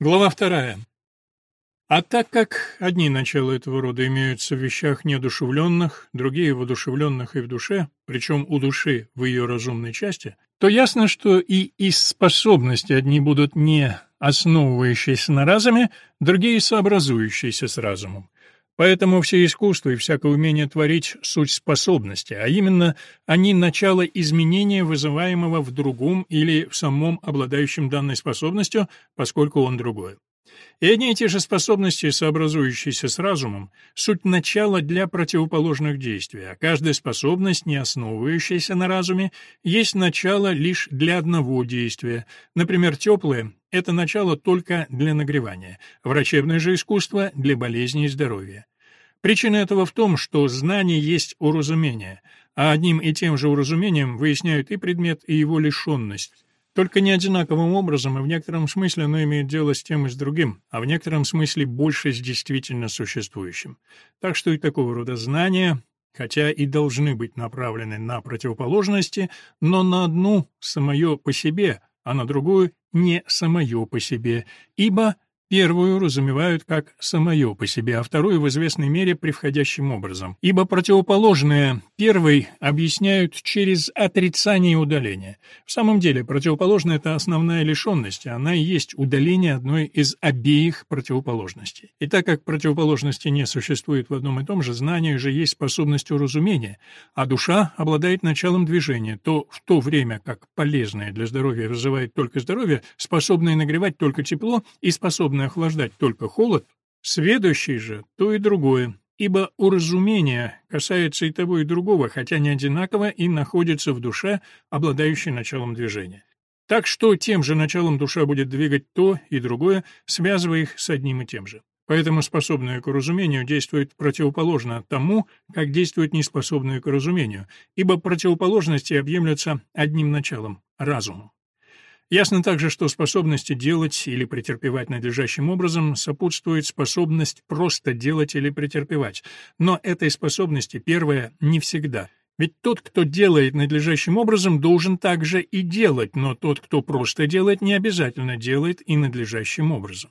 Глава вторая. А так как одни начала этого рода имеются в вещах неодушевленных, другие в одушевленных и в душе, причем у души в ее разумной части, то ясно, что и из способности одни будут не основывающиеся на разуме, другие сообразующиеся с разумом. Поэтому все искусство и всякое умение творить — суть способности, а именно они — начало изменения, вызываемого в другом или в самом обладающем данной способностью, поскольку он другой. И одни и те же способности, сообразующиеся с разумом, суть начала для противоположных действий, а каждая способность, не основывающаяся на разуме, есть начало лишь для одного действия. Например, теплое — это начало только для нагревания, врачебное же искусство — для болезни и здоровья. Причина этого в том, что знание есть уразумение, а одним и тем же уразумением выясняют и предмет, и его лишенность. Только не одинаковым образом, и в некотором смысле оно имеет дело с тем и с другим, а в некотором смысле больше с действительно существующим. Так что и такого рода знания, хотя и должны быть направлены на противоположности, но на одну самое по себе, а на другую не самое по себе, ибо Первую разумевают как самое по себе, а вторую в известной мере превходящим образом, ибо противоположное первой объясняют через отрицание и удаление. В самом деле, противоположное — это основная лишенность, она и есть удаление одной из обеих противоположностей. И так как противоположности не существует в одном и том же, знание же есть способность уразумения, а душа обладает началом движения, то в то время как полезное для здоровья вызывает только здоровье, способное нагревать только тепло и способное способный охлаждать только холод, сведущий же то и другое, ибо уразумение касается и того, и другого, хотя не одинаково и находится в душе, обладающей началом движения. Так что тем же началом душа будет двигать то и другое, связывая их с одним и тем же. Поэтому способное к разумению действует противоположно тому, как действует неспособное к разумению, ибо противоположности объемлются одним началом — разумом. Ясно также, что способности делать или претерпевать надлежащим образом сопутствует способность просто делать или претерпевать, но этой способности первая не всегда. Ведь тот, кто делает надлежащим образом, должен также и делать, но тот, кто просто делает, не обязательно делает и надлежащим образом.